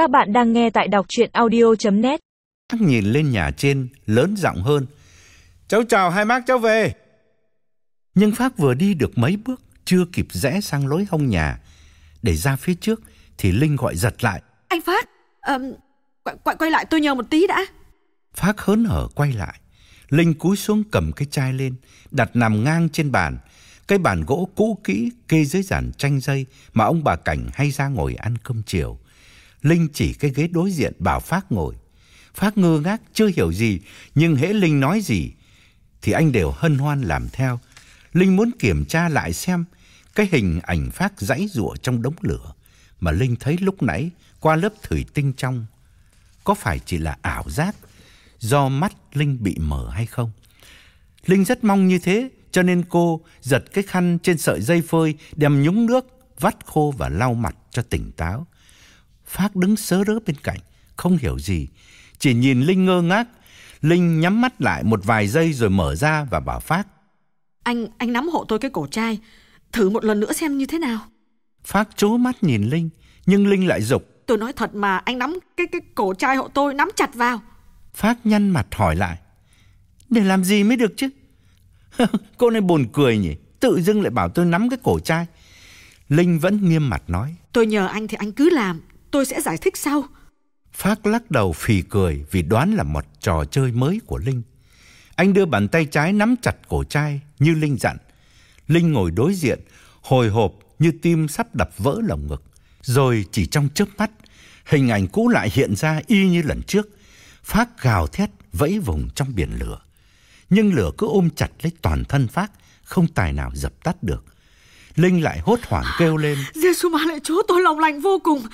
Các bạn đang nghe tại đọc chuyện audio.net nhìn lên nhà trên, lớn giọng hơn. Cháu chào hai bác cháu về. Nhưng Phác vừa đi được mấy bước, chưa kịp rẽ sang lối hông nhà. Để ra phía trước, thì Linh gọi giật lại. Anh Phát, ờm, quay, quay, quay lại tôi nhờ một tí đã. Phác hớn hở quay lại. Linh cúi xuống cầm cái chai lên, đặt nằm ngang trên bàn. Cái bàn gỗ cũ kỹ kê dưới dàn tranh dây mà ông bà Cảnh hay ra ngồi ăn cơm chiều. Linh chỉ cái ghế đối diện bảo Phác ngồi. Phác ngơ ngác chưa hiểu gì, nhưng hễ Linh nói gì thì anh đều hân hoan làm theo. Linh muốn kiểm tra lại xem cái hình ảnh Phác giãy giụa trong đống lửa mà Linh thấy lúc nãy qua lớp thủy tinh trong có phải chỉ là ảo giác do mắt Linh bị mờ hay không. Linh rất mong như thế, cho nên cô giật cái khăn trên sợi dây phơi đem nhúng nước, vắt khô và lau mặt cho tỉnh táo. Phác đứng sớ rớ bên cạnh, không hiểu gì, chỉ nhìn Linh ngơ ngác. Linh nhắm mắt lại một vài giây rồi mở ra và bảo Phác. Anh anh nắm hộ tôi cái cổ chai, thử một lần nữa xem như thế nào. Phác chố mắt nhìn Linh, nhưng Linh lại dục. Tôi nói thật mà, anh nắm cái cái cổ chai hộ tôi nắm chặt vào. Phác nhăn mặt hỏi lại. Để làm gì mới được chứ? Cô này buồn cười nhỉ, tự dưng lại bảo tôi nắm cái cổ chai. Linh vẫn nghiêm mặt nói. Tôi nhờ anh thì anh cứ làm, tôi sẽ giải thích sau. Phác lắc đầu phì cười vì đoán là một trò chơi mới của Linh. Anh đưa bàn tay trái nắm chặt cổ chai như Linh dặn. Linh ngồi đối diện, hồi hộp như tim sắp đập vỡ lồng ngực. Rồi chỉ trong chớp mắt, hình ảnh cũ lại hiện ra y như lần trước. Phác gào thét vẫy vùng trong biển lửa. Nhưng lửa cứ ôm chặt lấy toàn thân Phác, không tài nào dập tắt được. Linh lại hốt hoảng kêu lên. Giêsu mà lại chúa tôi lòng lành vô cùng.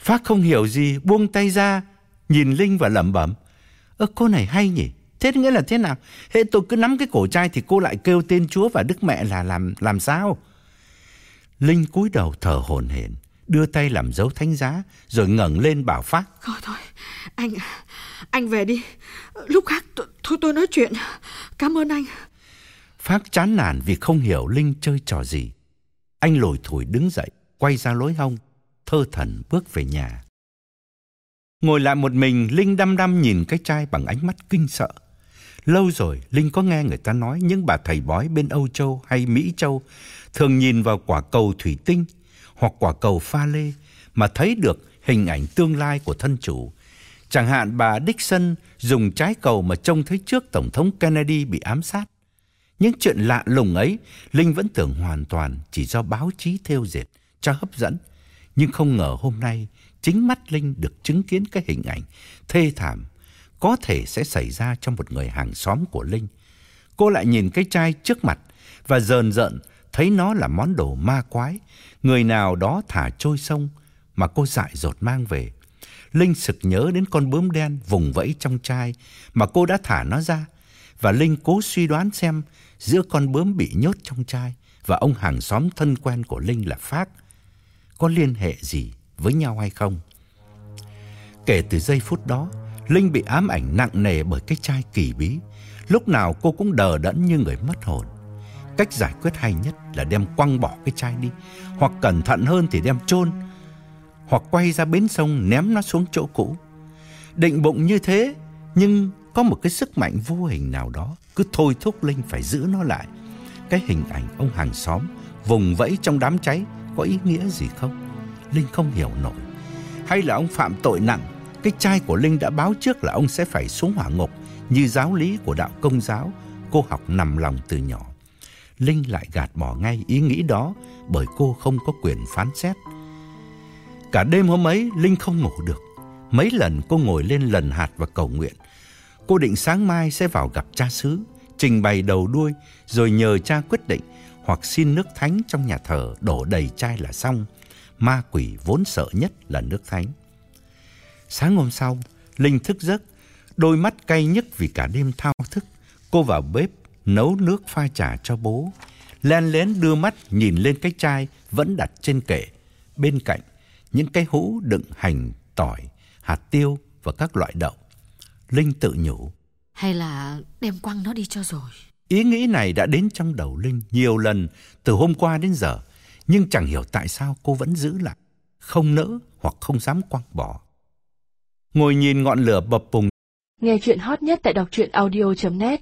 Phác không hiểu gì, buông tay ra, nhìn Linh và lẩm bẩm. Ơ cô này hay nhỉ? Thế nghĩa là thế nào? Hệ tôi cứ nắm cái cổ chai thì cô lại kêu tên Chúa và Đức Mẹ là làm làm sao? Linh cúi đầu thở hổn hển, đưa tay làm dấu thánh giá, rồi ngẩng lên bảo Phác. Thôi thôi, anh anh về đi. Lúc khác thôi tôi nói chuyện. Cảm ơn anh. Phác chán nản vì không hiểu Linh chơi trò gì. Anh lồi thổi đứng dậy, quay ra lối hông, thơ thần bước về nhà. Ngồi lại một mình, Linh đăm đăm nhìn cái chai bằng ánh mắt kinh sợ. Lâu rồi, Linh có nghe người ta nói những bà thầy bói bên Âu Châu hay Mỹ Châu thường nhìn vào quả cầu thủy tinh hoặc quả cầu pha lê mà thấy được hình ảnh tương lai của thân chủ. Chẳng hạn bà Dixon dùng trái cầu mà trông thấy trước Tổng thống Kennedy bị ám sát. Những chuyện lạ lùng ấy, Linh vẫn tưởng hoàn toàn chỉ do báo chí theo dệt cho hấp dẫn. Nhưng không ngờ hôm nay, chính mắt Linh được chứng kiến cái hình ảnh thê thảm có thể sẽ xảy ra trong một người hàng xóm của Linh. Cô lại nhìn cái chai trước mặt và dờn dợn thấy nó là món đồ ma quái, người nào đó thả trôi sông mà cô dại dột mang về. Linh sực nhớ đến con bướm đen vùng vẫy trong chai mà cô đã thả nó ra và Linh cố suy đoán xem giữa con bướm bị nhốt trong chai và ông hàng xóm thân quen của Linh là Phác có liên hệ gì với nhau hay không. Kể từ giây phút đó, Linh bị ám ảnh nặng nề bởi cái chai kỳ bí. Lúc nào cô cũng đờ đẫn như người mất hồn. Cách giải quyết hay nhất là đem quăng bỏ cái chai đi, hoặc cẩn thận hơn thì đem chôn, hoặc quay ra bến sông ném nó xuống chỗ cũ. Định bụng như thế, nhưng có một cái sức mạnh vô hình nào đó cứ thôi thúc Linh phải giữ nó lại. Cái hình ảnh ông hàng xóm vùng vẫy trong đám cháy có ý nghĩa gì không? Linh không hiểu nổi. Hay là ông phạm tội nặng, cái trai của Linh đã báo trước là ông sẽ phải xuống hỏa ngục như giáo lý của đạo công giáo cô học nằm lòng từ nhỏ. Linh lại gạt bỏ ngay ý nghĩ đó bởi cô không có quyền phán xét. Cả đêm hôm ấy, Linh không ngủ được. Mấy lần cô ngồi lên lần hạt và cầu nguyện. Cô định sáng mai sẽ vào gặp cha xứ, trình bày đầu đuôi, rồi nhờ cha quyết định hoặc xin nước thánh trong nhà thờ đổ đầy chai là xong. Ma quỷ vốn sợ nhất là nước thánh. Sáng hôm sau, Linh thức giấc, đôi mắt cay nhức vì cả đêm thao thức. Cô vào bếp nấu nước pha trà cho bố. Len lén đưa mắt nhìn lên cái chai vẫn đặt trên kệ. Bên cạnh, những cái hũ đựng hành, tỏi, hạt tiêu và các loại đậu. Linh tự nhủ. Hay là đem quăng nó đi cho rồi. Ý nghĩ này đã đến trong đầu Linh nhiều lần từ hôm qua đến giờ, nhưng chẳng hiểu tại sao cô vẫn giữ lại, không nỡ hoặc không dám quăng bỏ. Ngồi nhìn ngọn lửa bập bùng. Nghe chuyện hot nhất tại doctruyenaudio.net